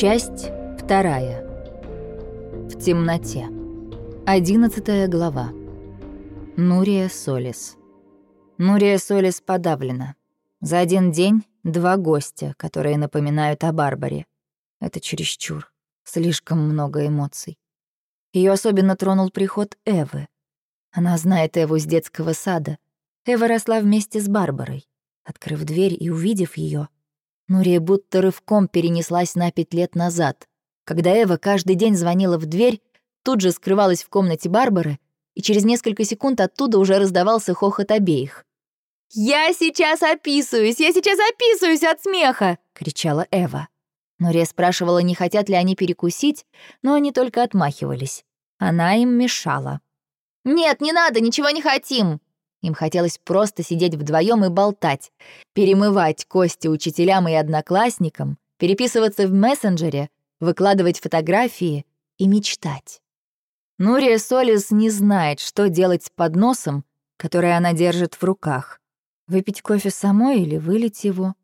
Часть вторая. В темноте. Одиннадцатая глава. Нурия Солис. Нурия Солис подавлена. За один день два гостя, которые напоминают о Барбаре. Это чересчур. Слишком много эмоций. Ее особенно тронул приход Эвы. Она знает Эву с детского сада. Эва росла вместе с Барбарой. Открыв дверь и увидев ее, Нурия будто рывком перенеслась на пять лет назад, когда Эва каждый день звонила в дверь, тут же скрывалась в комнате Барбары, и через несколько секунд оттуда уже раздавался хохот обеих. «Я сейчас описываюсь! Я сейчас описываюсь от смеха!» — кричала Эва. Нурия спрашивала, не хотят ли они перекусить, но они только отмахивались. Она им мешала. «Нет, не надо, ничего не хотим!» Им хотелось просто сидеть вдвоем и болтать, перемывать кости учителям и одноклассникам, переписываться в мессенджере, выкладывать фотографии и мечтать. Нурия Солис не знает, что делать с подносом, который она держит в руках. Выпить кофе самой или вылить его?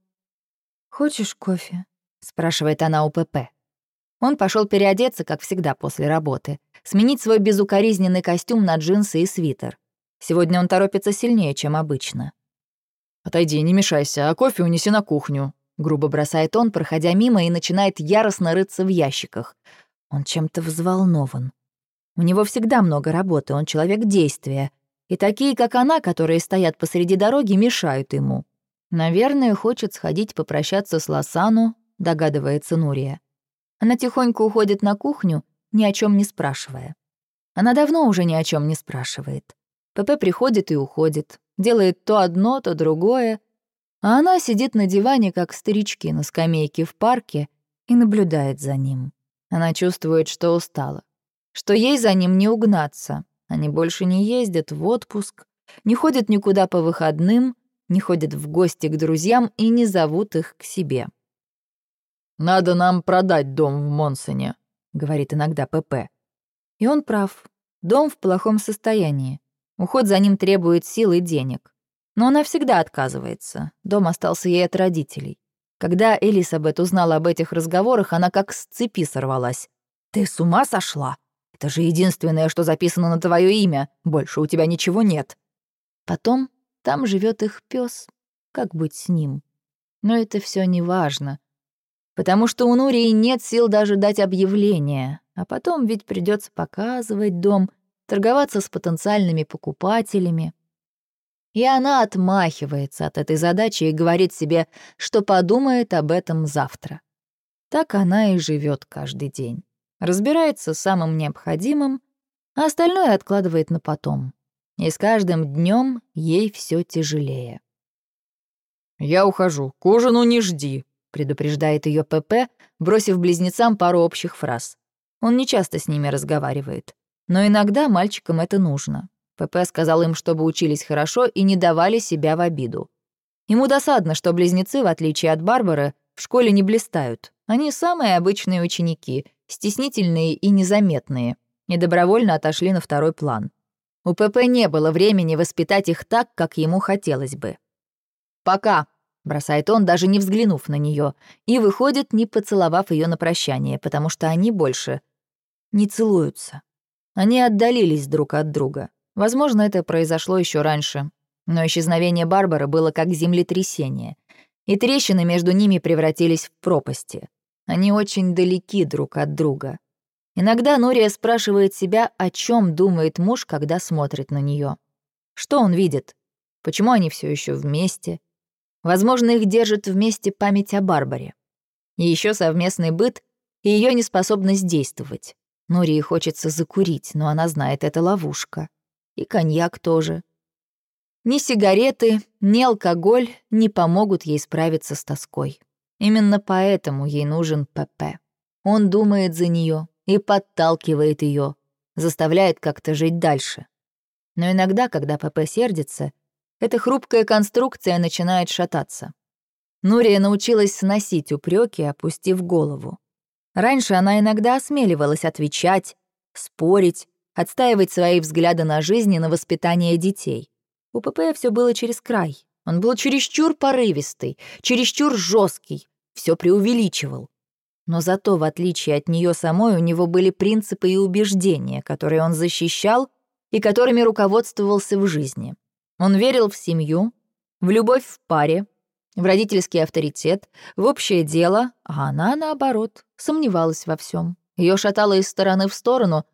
«Хочешь кофе?» — спрашивает она у ПП. Он пошел переодеться, как всегда, после работы, сменить свой безукоризненный костюм на джинсы и свитер. Сегодня он торопится сильнее, чем обычно. «Отойди, не мешайся, а кофе унеси на кухню», — грубо бросает он, проходя мимо, и начинает яростно рыться в ящиках. Он чем-то взволнован. У него всегда много работы, он человек действия. И такие, как она, которые стоят посреди дороги, мешают ему. Наверное, хочет сходить попрощаться с Лосану, догадывается Нурия. Она тихонько уходит на кухню, ни о чем не спрашивая. Она давно уже ни о чем не спрашивает. ПП приходит и уходит, делает то одно, то другое, а она сидит на диване, как старички на скамейке в парке, и наблюдает за ним. Она чувствует, что устала, что ей за ним не угнаться. Они больше не ездят в отпуск, не ходят никуда по выходным, не ходят в гости к друзьям и не зовут их к себе. «Надо нам продать дом в Монсоне», — говорит иногда ПП. И он прав. Дом в плохом состоянии. Уход за ним требует сил и денег. Но она всегда отказывается. Дом остался ей от родителей. Когда Элисабет узнала об этих разговорах, она как с цепи сорвалась. «Ты с ума сошла? Это же единственное, что записано на твое имя. Больше у тебя ничего нет». Потом там живет их пес. Как быть с ним? Но это все не важно. Потому что у Нурии нет сил даже дать объявление. А потом ведь придется показывать дом — торговаться с потенциальными покупателями. И она отмахивается от этой задачи и говорит себе, что подумает об этом завтра. Так она и живет каждый день. Разбирается с самым необходимым, а остальное откладывает на потом. И с каждым днем ей все тяжелее. «Я ухожу, к ужину не жди», — предупреждает ее ПП, бросив близнецам пару общих фраз. Он не часто с ними разговаривает. Но иногда мальчикам это нужно. ПП сказал им, чтобы учились хорошо и не давали себя в обиду. Ему досадно, что близнецы, в отличие от Барбары, в школе не блистают. Они самые обычные ученики, стеснительные и незаметные, и добровольно отошли на второй план. У ПП не было времени воспитать их так, как ему хотелось бы. «Пока», — бросает он, даже не взглянув на нее, и выходит, не поцеловав ее на прощание, потому что они больше не целуются. Они отдалились друг от друга. Возможно, это произошло еще раньше. Но исчезновение Барбары было как землетрясение. И трещины между ними превратились в пропасти. Они очень далеки друг от друга. Иногда Нурия спрашивает себя, о чем думает муж, когда смотрит на нее. Что он видит? Почему они все еще вместе? Возможно, их держит вместе память о Барбаре. И еще совместный быт и ее неспособность действовать. Нории хочется закурить, но она знает, это ловушка. И коньяк тоже. Ни сигареты, ни алкоголь не помогут ей справиться с тоской. Именно поэтому ей нужен ПП. Он думает за нее и подталкивает ее, заставляет как-то жить дальше. Но иногда, когда ПП сердится, эта хрупкая конструкция начинает шататься. Нурия научилась сносить упреки, опустив голову. Раньше она иногда осмеливалась отвечать, спорить, отстаивать свои взгляды на жизнь и на воспитание детей. У ПП все было через край. Он был чересчур порывистый, чересчур жесткий, все преувеличивал. Но зато, в отличие от нее самой, у него были принципы и убеждения, которые он защищал и которыми руководствовался в жизни. Он верил в семью, в любовь в паре, в родительский авторитет, в общее дело, а она, наоборот, сомневалась во всем. Ее шатало из стороны в сторону,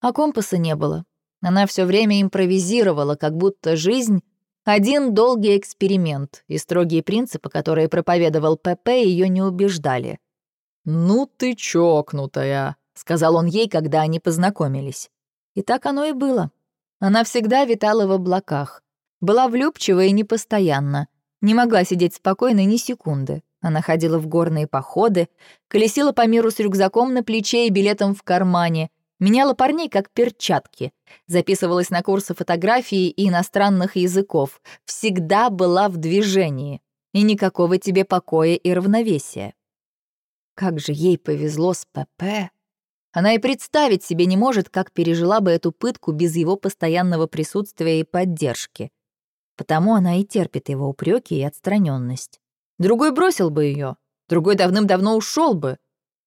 а компаса не было. Она все время импровизировала, как будто жизнь — один долгий эксперимент, и строгие принципы, которые проповедовал ПП, ее не убеждали. «Ну ты чокнутая», — сказал он ей, когда они познакомились. И так оно и было. Она всегда витала в облаках, была влюбчива и непостоянна, не могла сидеть спокойно ни секунды. Она ходила в горные походы, колесила по миру с рюкзаком на плече и билетом в кармане, Меняла парней как перчатки. Записывалась на курсы фотографии и иностранных языков. Всегда была в движении. И никакого тебе покоя и равновесия. Как же ей повезло с ПП. Она и представить себе не может, как пережила бы эту пытку без его постоянного присутствия и поддержки. Потому она и терпит его упреки и отстраненность. Другой бросил бы ее, другой давным-давно ушел бы,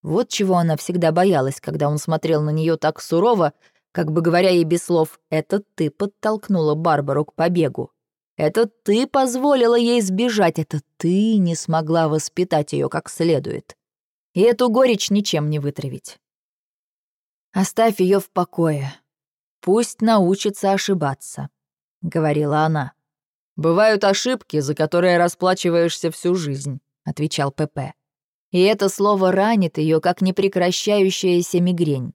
вот чего она всегда боялась, когда он смотрел на нее так сурово, как бы говоря ей без слов, «Это ты подтолкнула Барбару к побегу. Это ты позволила ей сбежать, это ты не смогла воспитать ее как следует. И эту горечь ничем не вытравить. Оставь ее в покое. Пусть научится ошибаться», — говорила она. «Бывают ошибки, за которые расплачиваешься всю жизнь», — отвечал П.П. И это слово ранит ее, как непрекращающаяся мигрень.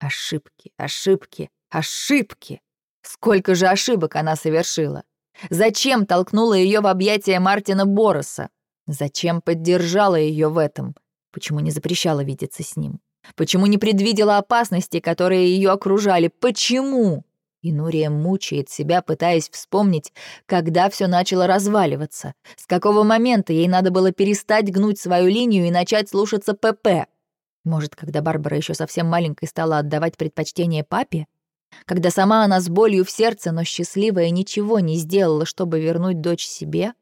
Ошибки, ошибки, ошибки. Сколько же ошибок она совершила? Зачем толкнула ее в объятия Мартина Бороса? Зачем поддержала ее в этом? Почему не запрещала видеться с ним? Почему не предвидела опасности, которые ее окружали? Почему? И Нурия мучает себя, пытаясь вспомнить, когда все начало разваливаться, с какого момента ей надо было перестать гнуть свою линию и начать слушаться ПП. Может, когда Барбара еще совсем маленькой стала отдавать предпочтение папе? Когда сама она с болью в сердце, но счастливая, ничего не сделала, чтобы вернуть дочь себе?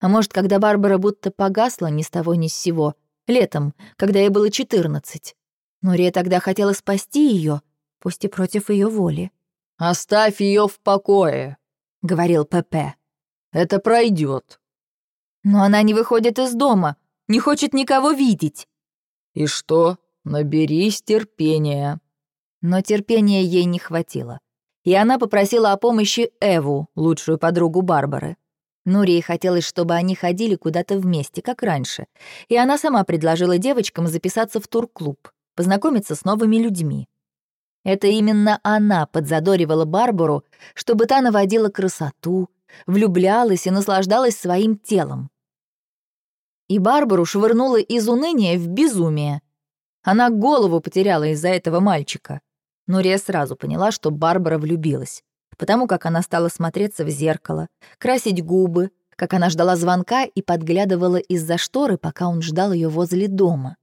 А может, когда Барбара будто погасла ни с того ни с сего, летом, когда ей было четырнадцать? Нурия тогда хотела спасти ее, пусть и против ее воли. «Оставь ее в покое», — говорил ПП. «Это пройдет. «Но она не выходит из дома, не хочет никого видеть». «И что? Наберись терпения». Но терпения ей не хватило. И она попросила о помощи Эву, лучшую подругу Барбары. Нурии хотелось, чтобы они ходили куда-то вместе, как раньше, и она сама предложила девочкам записаться в турклуб, познакомиться с новыми людьми. Это именно она подзадоривала Барбару, чтобы та наводила красоту, влюблялась и наслаждалась своим телом. И Барбару швырнула из уныния в безумие. Она голову потеряла из-за этого мальчика. Нурия сразу поняла, что Барбара влюбилась, потому как она стала смотреться в зеркало, красить губы, как она ждала звонка и подглядывала из-за шторы, пока он ждал ее возле дома.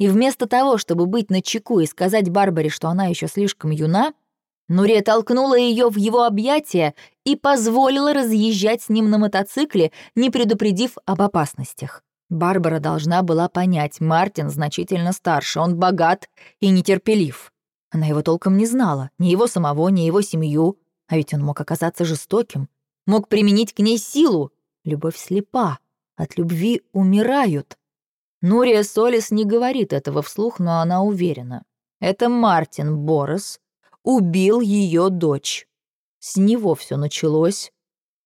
И вместо того, чтобы быть на чеку и сказать Барбаре, что она еще слишком юна, Нурия толкнула ее в его объятия и позволила разъезжать с ним на мотоцикле, не предупредив об опасностях. Барбара должна была понять, Мартин значительно старше, он богат и нетерпелив. Она его толком не знала, ни его самого, ни его семью, а ведь он мог оказаться жестоким, мог применить к ней силу. Любовь слепа, от любви умирают. Нурия Солис не говорит этого вслух, но она уверена. Это Мартин Борос убил ее дочь. С него все началось,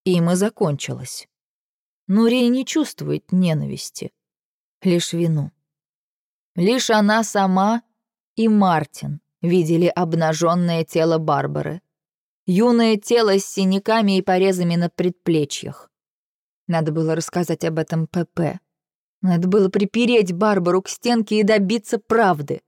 им и закончилось. Нурия не чувствует ненависти, лишь вину. Лишь она сама и Мартин видели обнаженное тело Барбары. Юное тело с синяками и порезами на предплечьях. Надо было рассказать об этом ПП. Надо было припереть Барбару к стенке и добиться правды.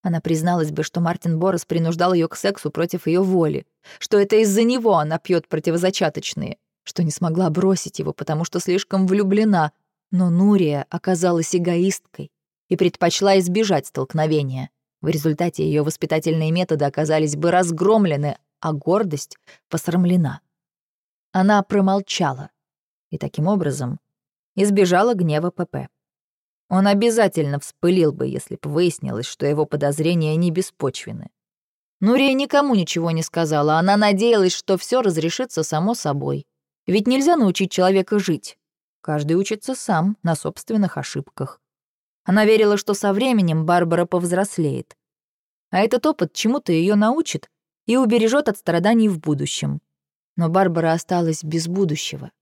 Она призналась бы, что Мартин Борос принуждал ее к сексу против ее воли, что это из-за него она пьет противозачаточные, что не смогла бросить его, потому что слишком влюблена, но Нурия оказалась эгоисткой и предпочла избежать столкновения. В результате ее воспитательные методы оказались бы разгромлены, а гордость посрамлена. Она промолчала и таким образом избежала гнева ПП. Он обязательно вспылил бы, если бы выяснилось, что его подозрения не беспочвены. Нурия никому ничего не сказала, она надеялась, что все разрешится само собой. Ведь нельзя научить человека жить. Каждый учится сам, на собственных ошибках. Она верила, что со временем Барбара повзрослеет. А этот опыт чему-то ее научит и убережет от страданий в будущем. Но Барбара осталась без будущего.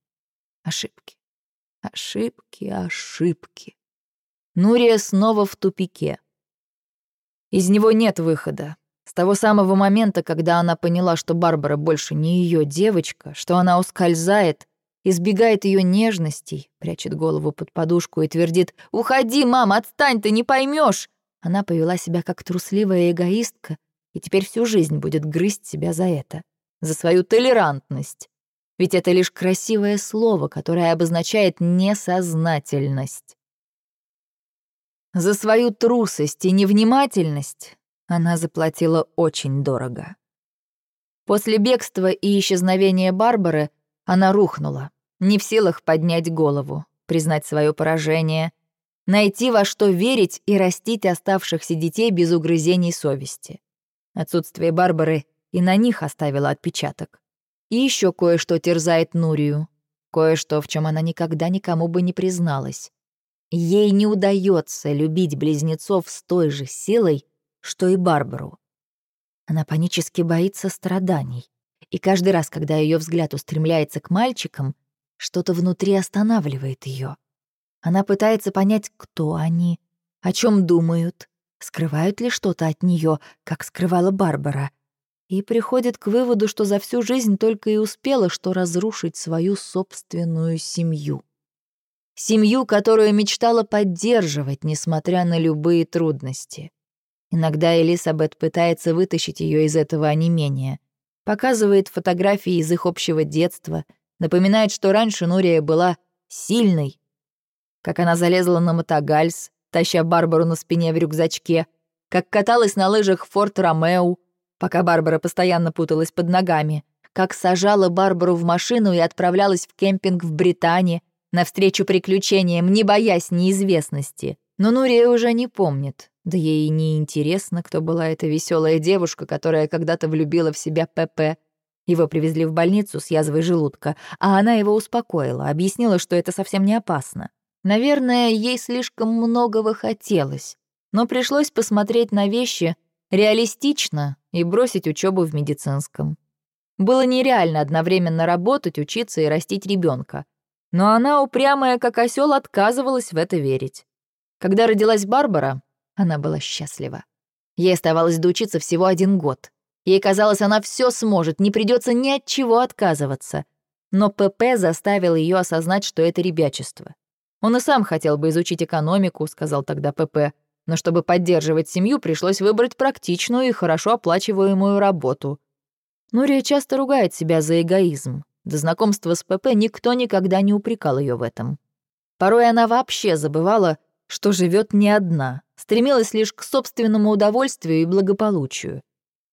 Ошибки. Ошибки, ошибки. Нурия снова в тупике. Из него нет выхода. С того самого момента, когда она поняла, что Барбара больше не ее девочка, что она ускользает, избегает ее нежностей, прячет голову под подушку и твердит «Уходи, мам, отстань, ты не поймешь. Она повела себя как трусливая эгоистка и теперь всю жизнь будет грызть себя за это, за свою толерантность. Ведь это лишь красивое слово, которое обозначает несознательность. За свою трусость и невнимательность она заплатила очень дорого. После бегства и исчезновения Барбары она рухнула, не в силах поднять голову, признать свое поражение, найти во что верить и растить оставшихся детей без угрызений совести. Отсутствие Барбары и на них оставило отпечаток. И еще кое-что терзает Нурию, кое-что, в чем она никогда никому бы не призналась. Ей не удается любить близнецов с той же силой, что и Барбару. Она панически боится страданий, и каждый раз, когда ее взгляд устремляется к мальчикам, что-то внутри останавливает ее. Она пытается понять, кто они, о чем думают, скрывают ли что-то от нее, как скрывала Барбара, и приходит к выводу, что за всю жизнь только и успела, что разрушить свою собственную семью. Семью, которую мечтала поддерживать, несмотря на любые трудности. Иногда Элисабет пытается вытащить ее из этого онемения. Показывает фотографии из их общего детства, напоминает, что раньше Нурия была сильной. Как она залезла на мотогальс, таща Барбару на спине в рюкзачке, как каталась на лыжах в Форт Ромео, пока Барбара постоянно путалась под ногами, как сажала Барбару в машину и отправлялась в кемпинг в Британии, навстречу приключениям, не боясь неизвестности. Но Нурия уже не помнит, да ей и не интересно, кто была эта веселая девушка, которая когда-то влюбила в себя ПП. Его привезли в больницу с язвой желудка, а она его успокоила, объяснила, что это совсем не опасно. Наверное, ей слишком многого хотелось, но пришлось посмотреть на вещи реалистично и бросить учебу в медицинском. Было нереально одновременно работать, учиться и растить ребенка. Но она, упрямая как осел, отказывалась в это верить. Когда родилась Барбара, она была счастлива. Ей оставалось доучиться всего один год. Ей казалось, она все сможет, не придется ни от чего отказываться. Но ПП заставил ее осознать, что это ребячество. Он и сам хотел бы изучить экономику, сказал тогда ПП, но чтобы поддерживать семью, пришлось выбрать практичную и хорошо оплачиваемую работу. Нурия часто ругает себя за эгоизм. До знакомства с ПП никто никогда не упрекал ее в этом. Порой она вообще забывала, что живет не одна, стремилась лишь к собственному удовольствию и благополучию.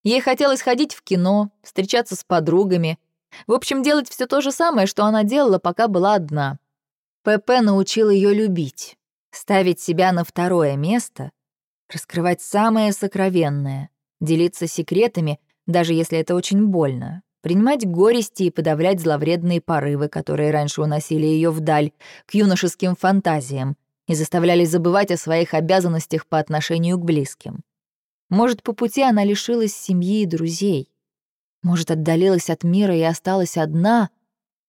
Ей хотелось ходить в кино, встречаться с подругами, в общем, делать все то же самое, что она делала, пока была одна. ПП научил ее любить, ставить себя на второе место, раскрывать самое сокровенное, делиться секретами, даже если это очень больно, принимать горести и подавлять зловредные порывы, которые раньше уносили ее вдаль, к юношеским фантазиям и заставляли забывать о своих обязанностях по отношению к близким. Может, по пути она лишилась семьи и друзей. Может, отдалилась от мира и осталась одна,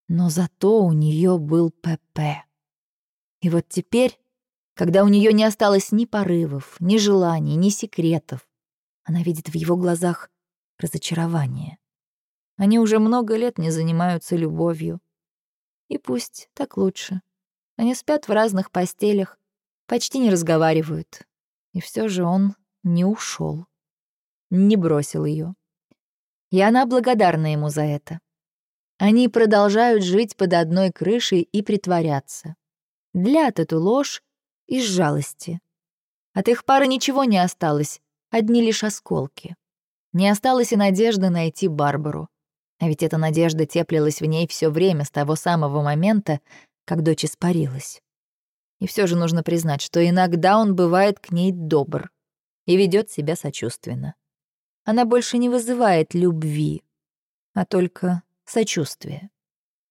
но зато у нее был ПП. И вот теперь, когда у нее не осталось ни порывов, ни желаний, ни секретов, она видит в его глазах разочарование. Они уже много лет не занимаются любовью. И пусть так лучше. Они спят в разных постелях, почти не разговаривают. И все же он не ушел, не бросил ее. И она благодарна ему за это. Они продолжают жить под одной крышей и притворяться. Длят эту ложь из жалости. От их пары ничего не осталось, одни лишь осколки. Не осталось и надежды найти Барбару. А ведь эта надежда теплилась в ней все время с того самого момента, как дочь испарилась. И все же нужно признать, что иногда он бывает к ней добр и ведет себя сочувственно. Она больше не вызывает любви, а только сочувствие.